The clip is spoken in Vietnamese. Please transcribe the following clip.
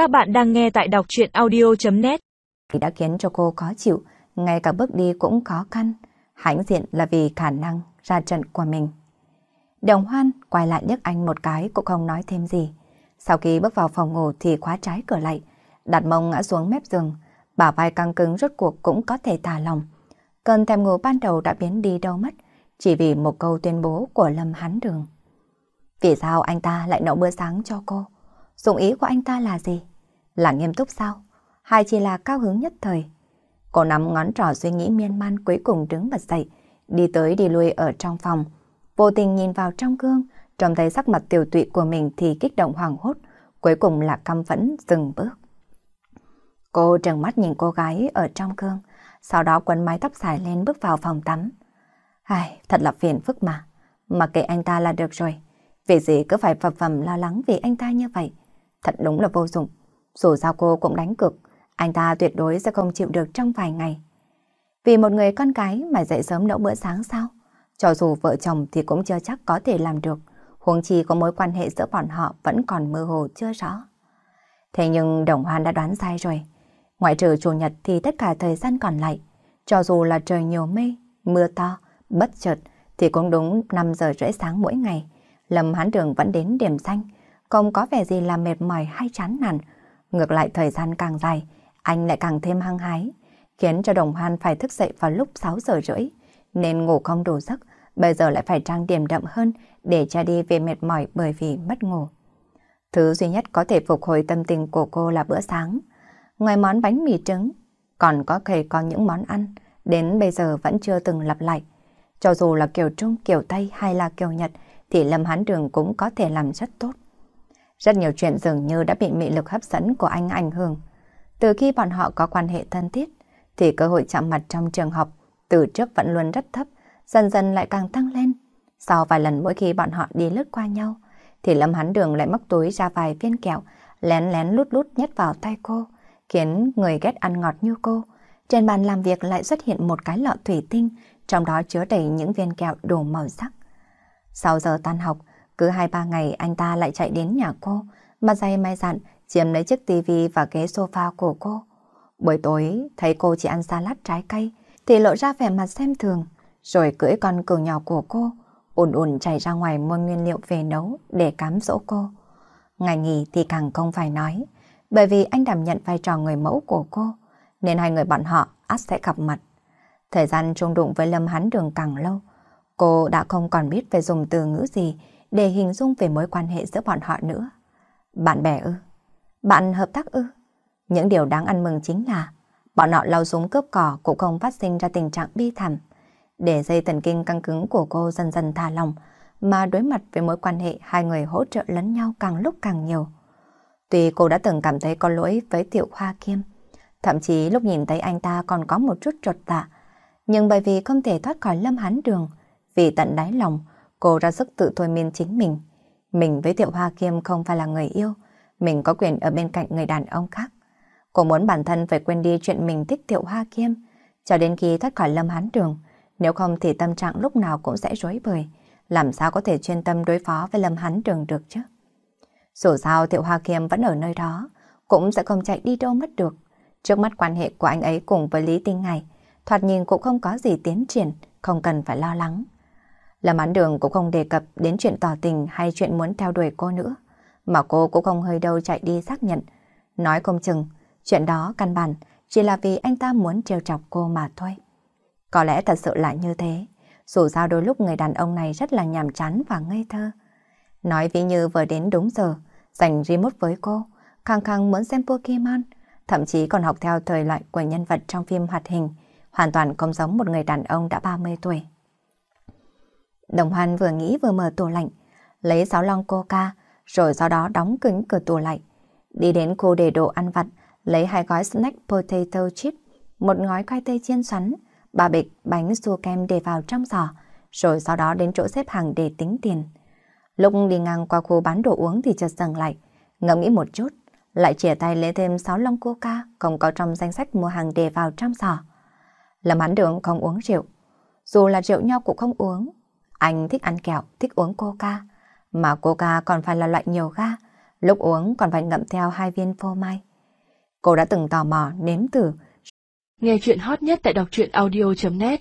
Các bạn đang nghe tại đọc chuyện audio.net Đã khiến cho cô khó chịu, ngay cả bước đi cũng khó khăn. Hãnh diện là vì khả năng ra trận của mình. Đồng hoan quay lại nhấc anh một cái cũng không nói thêm gì. Sau khi bước vào phòng ngủ thì khóa trái cửa lại, đặt mông ngã xuống mép giường, bả vai căng cứng rốt cuộc cũng có thể thả lòng. Cơn thèm ngủ ban đầu đã biến đi đâu mất, chỉ vì một câu tuyên bố của Lâm Hán Đường. Vì sao anh ta lại nấu bữa sáng cho cô? Dụng ý của anh ta là gì? Là nghiêm túc sao? Hay chỉ là cao hứng nhất thời? Cô nắm ngón trỏ suy nghĩ miên man cuối cùng đứng bật dậy, đi tới đi lui ở trong phòng. Vô tình nhìn vào trong gương, trông thấy sắc mặt tiểu tụy của mình thì kích động hoảng hốt, cuối cùng là căm phẫn dừng bước. Cô trừng mắt nhìn cô gái ở trong gương, sau đó quấn mái tóc dài lên bước vào phòng tắm. Ai, thật là phiền phức mà, mà kệ anh ta là được rồi. Vì gì cứ phải phập phầm lo lắng vì anh ta như vậy? Thật đúng là vô dụng. Dù sao cô cũng đánh cực, anh ta tuyệt đối sẽ không chịu được trong vài ngày. Vì một người con cái mà dậy sớm nấu bữa sáng sao? Cho dù vợ chồng thì cũng chưa chắc có thể làm được. Huống chi có mối quan hệ giữa bọn họ vẫn còn mơ hồ chưa rõ. Thế nhưng Đồng Hoan đã đoán sai rồi. Ngoại trừ chủ nhật thì tất cả thời gian còn lại, cho dù là trời nhiều mây, mưa to, bất chợt thì cũng đúng 5 giờ rưỡi sáng mỗi ngày. Lâm Hán Đường vẫn đến điểm xanh, không có vẻ gì là mệt mỏi hay chán nản. Ngược lại thời gian càng dài, anh lại càng thêm hăng hái, khiến cho Đồng Hoan phải thức dậy vào lúc 6 giờ rưỡi, nên ngủ không đủ giấc, bây giờ lại phải trang điểm đậm hơn để cha đi về mệt mỏi bởi vì mất ngủ. Thứ duy nhất có thể phục hồi tâm tình của cô là bữa sáng. Ngoài món bánh mì trứng, còn có thể có những món ăn đến bây giờ vẫn chưa từng lặp lại. Cho dù là kiểu Trung, kiểu Tây hay là kiểu Nhật thì Lâm Hán Đường cũng có thể làm rất tốt. Rất nhiều chuyện dường như đã bị mị lực hấp dẫn của anh ảnh hưởng. Từ khi bọn họ có quan hệ thân thiết, thì cơ hội chạm mặt trong trường học từ trước vẫn luôn rất thấp, dần dần lại càng tăng lên. Sau vài lần mỗi khi bọn họ đi lướt qua nhau, thì Lâm Hán Đường lại móc túi ra vài viên kẹo, lén lén lút lút nhét vào tay cô, khiến người ghét ăn ngọt như cô. Trên bàn làm việc lại xuất hiện một cái lọ thủy tinh, trong đó chứa đầy những viên kẹo đủ màu sắc. Sau giờ tan học, cứ hai ba ngày anh ta lại chạy đến nhà cô, mặt dày mai dặn, chiếm lấy chiếc tivi và ghế sofa của cô. Buổi tối, thấy cô chỉ ăn salad trái cây, thì lộ ra vẻ mặt xem thường, rồi cưỡi con cừu nhỏ của cô, ùn ùn chạy ra ngoài mua nguyên liệu về nấu để cám dỗ cô. Ngày nghỉ thì càng không phải nói, bởi vì anh đảm nhận vai trò người mẫu của cô, nên hai người bọn họ ắt sẽ gặp mặt. Thời gian chung đụng với Lâm Hán Đường càng lâu, cô đã không còn biết phải dùng từ ngữ gì để hình dung về mối quan hệ giữa bọn họ nữa. Bạn bè ư? Bạn hợp tác ư? Những điều đáng ăn mừng chính là bọn họ lau súng cướp cỏ cũng không phát sinh ra tình trạng bi thảm. Để dây thần kinh căng cứng của cô dần dần thả lòng, mà đối mặt với mối quan hệ hai người hỗ trợ lẫn nhau càng lúc càng nhiều. Tuy cô đã từng cảm thấy có lỗi với Tiểu Hoa Kiêm, thậm chí lúc nhìn thấy anh ta còn có một chút trột dạ, nhưng bởi vì không thể thoát khỏi lâm hán đường, vì tận đáy lòng, cô ra sức tự thôi miên chính mình. Mình với Tiểu Hoa Kiêm không phải là người yêu, mình có quyền ở bên cạnh người đàn ông khác. Cô muốn bản thân phải quên đi chuyện mình thích Tiểu Hoa Kiêm, cho đến khi thoát khỏi lâm hán đường, nếu không thì tâm trạng lúc nào cũng sẽ rối bời, làm sao có thể chuyên tâm đối phó với lâm hán đường được chứ. Dù sao Tiểu Hoa Kiêm vẫn ở nơi đó, cũng sẽ không chạy đi đâu mất được. Trước mắt quan hệ của anh ấy cùng với Lý Tinh Ngày, thoạt nhìn cũng không có gì tiến triển, không cần phải lo lắng. Lâm Án Đường cũng không đề cập đến chuyện tỏ tình hay chuyện muốn theo đuổi cô nữa, mà cô cũng không hơi đâu chạy đi xác nhận. Nói không chừng, chuyện đó căn bản chỉ là vì anh ta muốn trêu chọc cô mà thôi. Có lẽ thật sự là như thế, dù sao đôi lúc người đàn ông này rất là nhàm chán và ngây thơ. Nói ví như vừa đến đúng giờ, dành remote với cô, khăng khăng muốn xem Pokemon, thậm chí còn học theo thời loại của nhân vật trong phim hoạt hình, hoàn toàn không giống một người đàn ông đã 30 tuổi. Đồng Hoan vừa nghĩ vừa mở tủ lạnh, lấy 6 lon coca, rồi sau đó đóng cứng cửa tủ lạnh. Đi đến khu để đồ ăn vặt, lấy hai gói snack potato chip, một gói khoai tây chiên xoắn, ba bịch bánh su kem để vào trong giỏ, rồi sau đó đến chỗ xếp hàng để tính tiền. Lúc đi ngang qua khu bán đồ uống thì chợt dừng lại, ngẫm nghĩ một chút, lại chìa tay lấy thêm 6 lon coca không có trong danh sách mua hàng để vào trong giỏ. Lâm Hán Đường không uống rượu, dù là rượu nho cũng không uống. Anh thích ăn kẹo, thích uống coca, mà coca còn phải là loại nhiều ga, lúc uống còn phải ngậm theo hai viên phô mai. Cô đã từng tò mò nếm thử. Nghe chuyện hot nhất tại đọc truyện audio.net